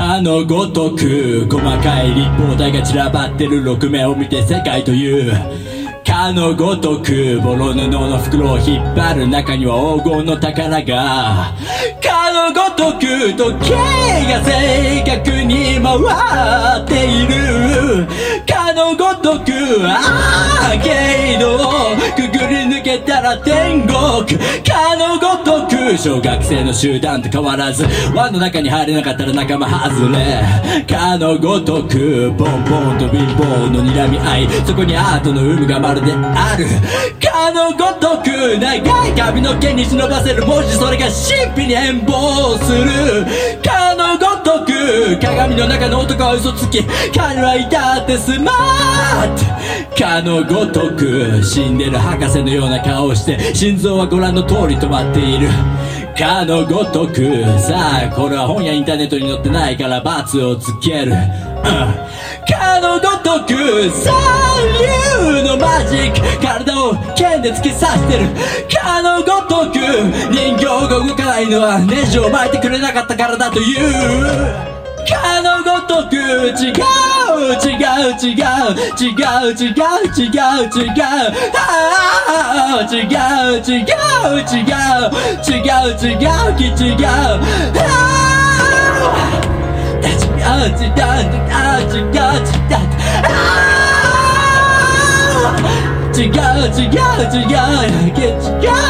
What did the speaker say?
かのごとく細かい立方体が散らばってる6面を見て世界という。かのごとくボロ布の袋を引っ張る中には黄金の宝が。かのごとく時計が正確に回っている。かのごとくアーケードをくぐり抜けたら天国。かのごとく小学生の集団と変わらず輪の中に入れなかったら仲間外れかのごとくボンボンと貧乏の睨み合いそこにアートの有無がまるであるかのごとく長い髪の毛に忍ばせる文字それが神秘に変貌するかのごとく鏡の中の男は嘘つき彼はいたってスマートかのごとく死んでる博士のような顔をして心臓はご覧の通り止まっている。かのごとくさあこれは本やインターネットに載ってないから罰をつける、うん、かのごとく三流のマジック。体を剣で突き刺してる。かのごとく人形が動かないのはネジを巻いてくれなかったからだという。かのごとく違う違う。う違う違う違う違う違うああ違う違う違う違う違う違うき違うああ違う違う違う違う違うああ違う違う違う違う